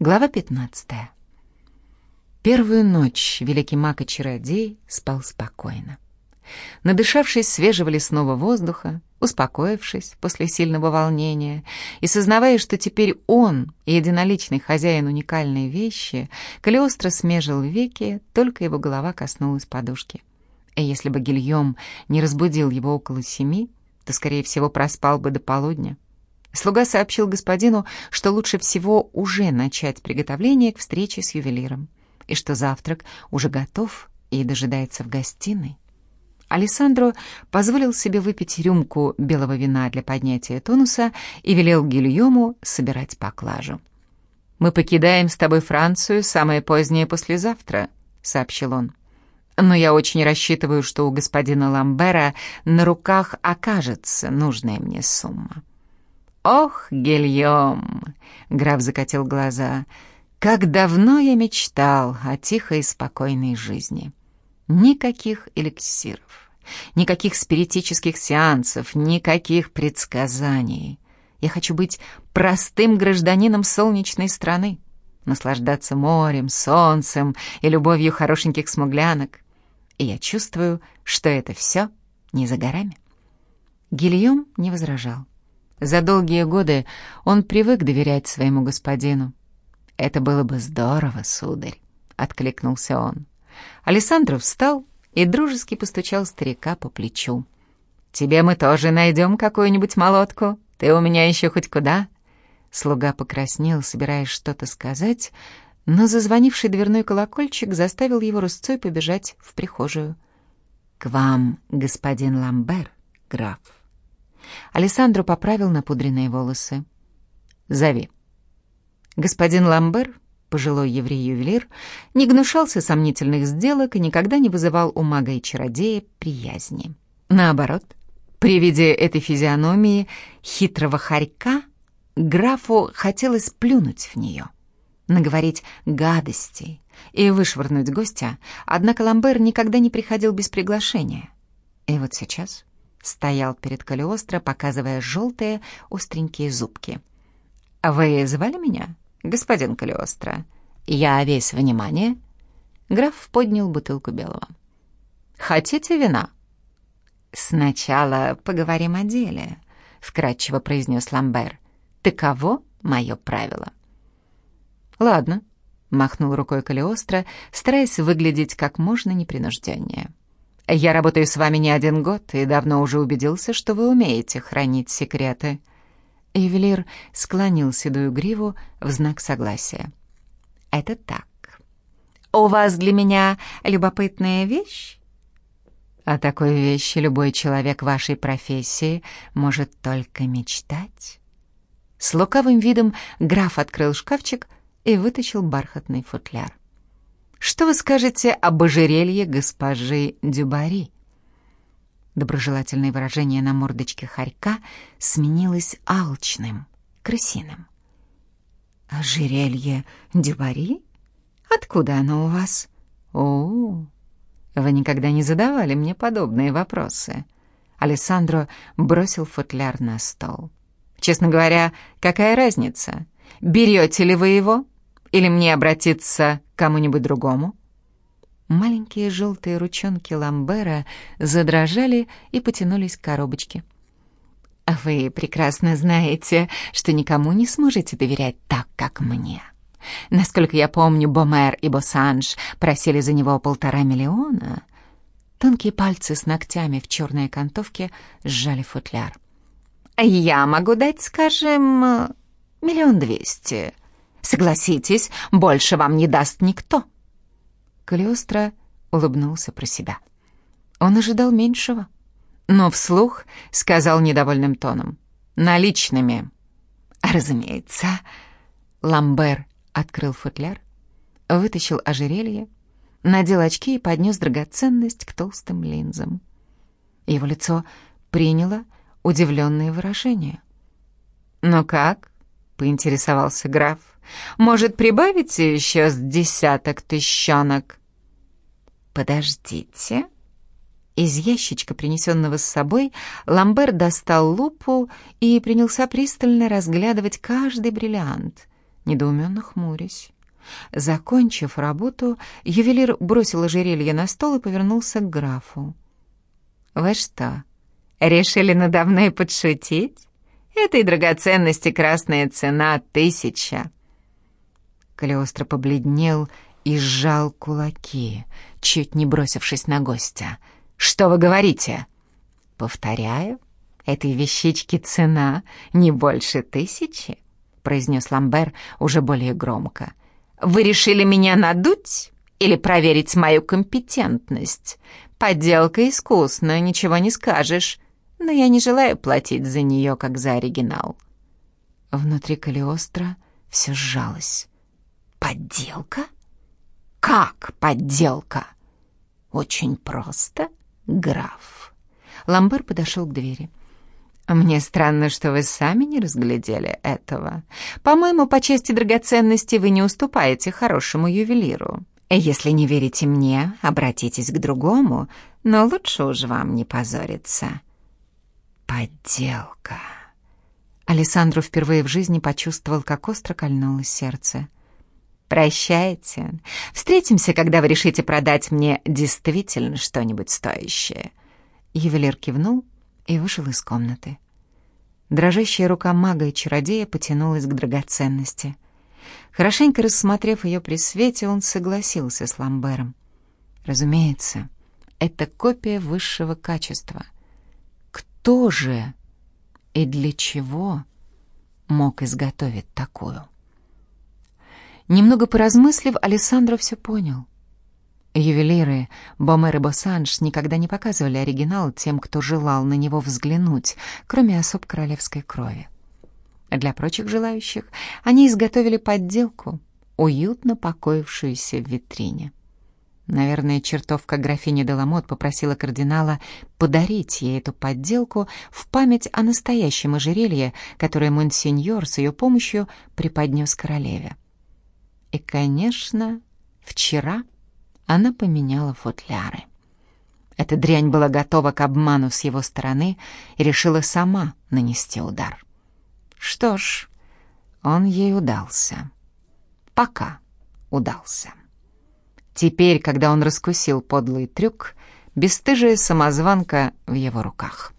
Глава 15. Первую ночь великий маг и чародей спал спокойно. Надышавшись свежего лесного воздуха, успокоившись после сильного волнения и сознавая, что теперь он, единоличный хозяин уникальной вещи, Калиостро смежил веки, только его голова коснулась подушки. И если бы Гильем не разбудил его около семи, то, скорее всего, проспал бы до полудня. Слуга сообщил господину, что лучше всего уже начать приготовление к встрече с ювелиром, и что завтрак уже готов и дожидается в гостиной. Алессандро позволил себе выпить рюмку белого вина для поднятия тонуса и велел Гильому собирать поклажу. «Мы покидаем с тобой Францию самое позднее послезавтра», — сообщил он. «Но я очень рассчитываю, что у господина Ламбера на руках окажется нужная мне сумма». «Ох, Гильем!» — граф закатил глаза. «Как давно я мечтал о тихой и спокойной жизни. Никаких эликсиров, никаких спиритических сеансов, никаких предсказаний. Я хочу быть простым гражданином солнечной страны, наслаждаться морем, солнцем и любовью хорошеньких смуглянок. И я чувствую, что это все не за горами». Гильем не возражал. За долгие годы он привык доверять своему господину. «Это было бы здорово, сударь», — откликнулся он. Александров встал и дружески постучал старика по плечу. «Тебе мы тоже найдем какую-нибудь молотку. Ты у меня еще хоть куда?» Слуга покраснел, собираясь что-то сказать, но зазвонивший дверной колокольчик заставил его рысцой побежать в прихожую. «К вам, господин Ламбер, граф». Алессандро поправил напудренные волосы. «Зови». Господин Ламбер, пожилой еврей-ювелир, не гнушался сомнительных сделок и никогда не вызывал у мага и чародея приязни. Наоборот, при виде этой физиономии хитрого хорька графу хотелось плюнуть в нее, наговорить гадостей и вышвырнуть гостя, однако Ламбер никогда не приходил без приглашения. И вот сейчас стоял перед Калиостро, показывая желтые остренькие зубки. «А «Вы звали меня, господин Калиостро? Я весь внимание». Граф поднял бутылку белого. «Хотите вина?» «Сначала поговорим о деле», — вкратчиво произнес Ламбер. «Таково мое правило». «Ладно», — махнул рукой Калиостро, стараясь выглядеть как можно непринужденнее. Я работаю с вами не один год и давно уже убедился, что вы умеете хранить секреты». Ювелир склонил седую гриву в знак согласия. «Это так. У вас для меня любопытная вещь?» О такой вещи любой человек вашей профессии может только мечтать. С лукавым видом граф открыл шкафчик и вытащил бархатный футляр. Что вы скажете об ожерелье госпожи Дюбари?» Доброжелательное выражение на мордочке хорька сменилось алчным, крысиным. «Ожерелье Дюбари? Откуда оно у вас?» «О, вы никогда не задавали мне подобные вопросы». Алессандро бросил футляр на стол. «Честно говоря, какая разница? Берете ли вы его или мне обратиться к кому-нибудь другому?» Маленькие желтые ручонки Ламбера задрожали и потянулись к коробочке. «Вы прекрасно знаете, что никому не сможете доверять так, как мне. Насколько я помню, Бомер и Босанж просили за него полтора миллиона». Тонкие пальцы с ногтями в черной окантовке сжали футляр. «Я могу дать, скажем, миллион двести», Согласитесь, больше вам не даст никто». Калиостро улыбнулся про себя. Он ожидал меньшего, но вслух сказал недовольным тоном. «Наличными». «Разумеется». Ламбер открыл футляр, вытащил ожерелье, надел очки и поднес драгоценность к толстым линзам. Его лицо приняло удивленное выражение. «Ну как?» — поинтересовался граф. Может, прибавите еще с десяток тыщенок?» «Подождите». Из ящичка, принесенного с собой, Ламбер достал лупу и принялся пристально разглядывать каждый бриллиант. недоуменно хмурясь. Закончив работу, ювелир бросил ожерелье на стол и повернулся к графу. «Вы что, решили надо мной подшутить? Этой драгоценности красная цена тысяча». Калиостро побледнел и сжал кулаки, чуть не бросившись на гостя. «Что вы говорите?» «Повторяю, этой вещички цена не больше тысячи», произнес Ламбер уже более громко. «Вы решили меня надуть или проверить мою компетентность? Подделка искусная, ничего не скажешь, но я не желаю платить за нее, как за оригинал». Внутри Калиостро все сжалось. «Подделка? Как подделка?» «Очень просто, граф». Ламбер подошел к двери. «Мне странно, что вы сами не разглядели этого. По-моему, по части драгоценности вы не уступаете хорошему ювелиру. Если не верите мне, обратитесь к другому, но лучше уж вам не позориться». «Подделка». Алессандро впервые в жизни почувствовал, как остро кольнуло сердце. «Прощайте. Встретимся, когда вы решите продать мне действительно что-нибудь стоящее». Ювелир кивнул и вышел из комнаты. Дрожащая рука мага и чародея потянулась к драгоценности. Хорошенько рассмотрев ее при свете, он согласился с Ламбером. Разумеется, это копия высшего качества. Кто же и для чего мог изготовить такую? Немного поразмыслив, Александра все понял — Ювелиры Бомер и Босанж никогда не показывали оригинал тем, кто желал на него взглянуть, кроме особ королевской крови. Для прочих желающих они изготовили подделку, уютно покоившуюся в витрине. Наверное, чертовка графини Деламот попросила кардинала подарить ей эту подделку в память о настоящем ожерелье, которое монсеньор с ее помощью преподнес королеве. И, конечно, вчера она поменяла футляры. Эта дрянь была готова к обману с его стороны и решила сама нанести удар. Что ж, он ей удался. Пока удался. Теперь, когда он раскусил подлый трюк, бесстыжая самозванка в его руках.